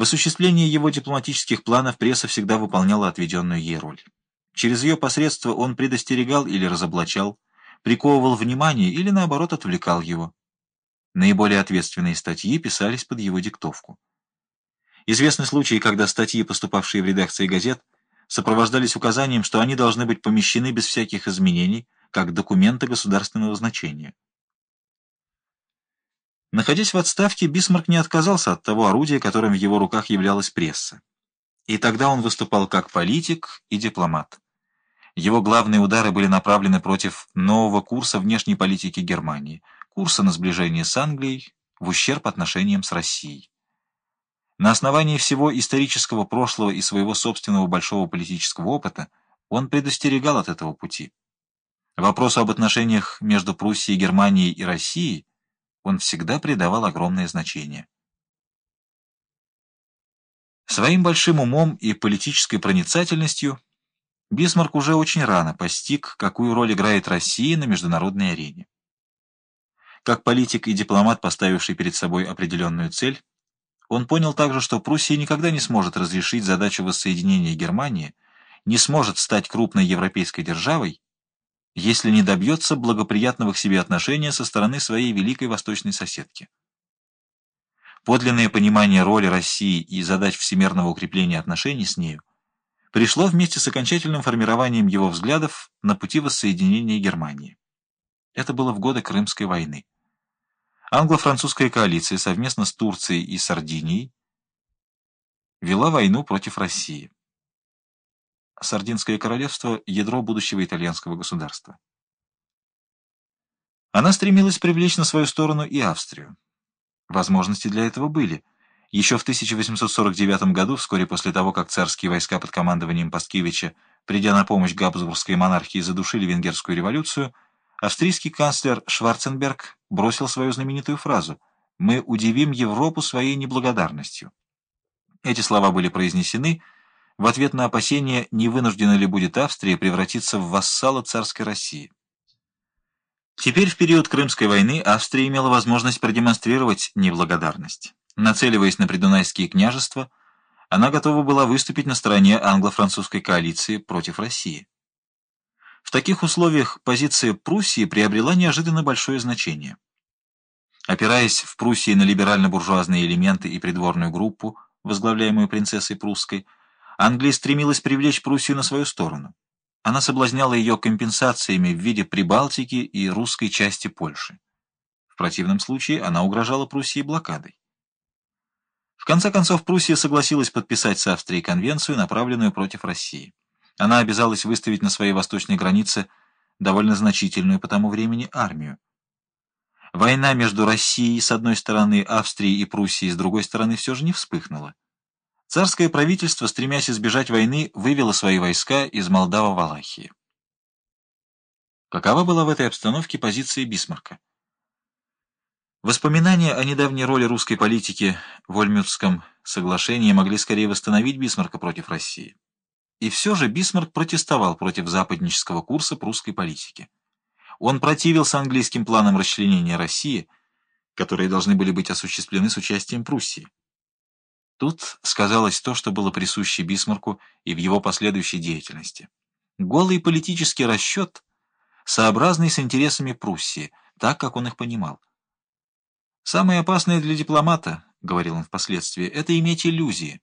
В осуществлении его дипломатических планов пресса всегда выполняла отведенную ей роль. Через ее посредство он предостерегал или разоблачал, приковывал внимание или, наоборот, отвлекал его. Наиболее ответственные статьи писались под его диктовку. Известны случаи, когда статьи, поступавшие в редакции газет, сопровождались указанием, что они должны быть помещены без всяких изменений, как документы государственного значения. Находясь в отставке, Бисмарк не отказался от того орудия, которым в его руках являлась пресса. И тогда он выступал как политик и дипломат. Его главные удары были направлены против нового курса внешней политики Германии, курса на сближение с Англией, в ущерб отношениям с Россией. На основании всего исторического прошлого и своего собственного большого политического опыта он предостерегал от этого пути. Вопросу об отношениях между Пруссией, Германией и Россией он всегда придавал огромное значение. Своим большим умом и политической проницательностью Бисмарк уже очень рано постиг, какую роль играет Россия на международной арене. Как политик и дипломат, поставивший перед собой определенную цель, он понял также, что Пруссия никогда не сможет разрешить задачу воссоединения Германии, не сможет стать крупной европейской державой, если не добьется благоприятного к себе отношения со стороны своей великой восточной соседки. Подлинное понимание роли России и задач всемирного укрепления отношений с нею пришло вместе с окончательным формированием его взглядов на пути воссоединения Германии. Это было в годы Крымской войны. Англо-французская коалиция совместно с Турцией и Сардинией вела войну против России. Сардинское королевство – ядро будущего итальянского государства. Она стремилась привлечь на свою сторону и Австрию. Возможности для этого были. Еще в 1849 году, вскоре после того, как царские войска под командованием Паскевича, придя на помощь Габсбургской монархии, задушили венгерскую революцию, австрийский канцлер Шварценберг бросил свою знаменитую фразу «Мы удивим Европу своей неблагодарностью». Эти слова были произнесены – в ответ на опасения, не вынуждена ли будет Австрия превратиться в вассала царской России. Теперь, в период Крымской войны, Австрия имела возможность продемонстрировать неблагодарность. Нацеливаясь на придунайские княжества, она готова была выступить на стороне англо-французской коалиции против России. В таких условиях позиция Пруссии приобрела неожиданно большое значение. Опираясь в Пруссии на либерально-буржуазные элементы и придворную группу, возглавляемую принцессой прусской, Англия стремилась привлечь Пруссию на свою сторону. Она соблазняла ее компенсациями в виде Прибалтики и русской части Польши. В противном случае она угрожала Пруссии блокадой. В конце концов, Пруссия согласилась подписать с Австрией конвенцию, направленную против России. Она обязалась выставить на своей восточной границе довольно значительную по тому времени армию. Война между Россией с одной стороны, Австрией и Пруссией с другой стороны все же не вспыхнула. Царское правительство, стремясь избежать войны, вывело свои войска из Молдава-Валахии. Какова была в этой обстановке позиция Бисмарка? Воспоминания о недавней роли русской политики в Ольмютском соглашении могли скорее восстановить Бисмарка против России. И все же Бисмарк протестовал против западнического курса прусской политики. Он противился английским планам расчленения России, которые должны были быть осуществлены с участием Пруссии. Тут сказалось то, что было присуще Бисмарку и в его последующей деятельности. Голый политический расчет, сообразный с интересами Пруссии, так, как он их понимал. «Самое опасное для дипломата, — говорил он впоследствии, — это иметь иллюзии.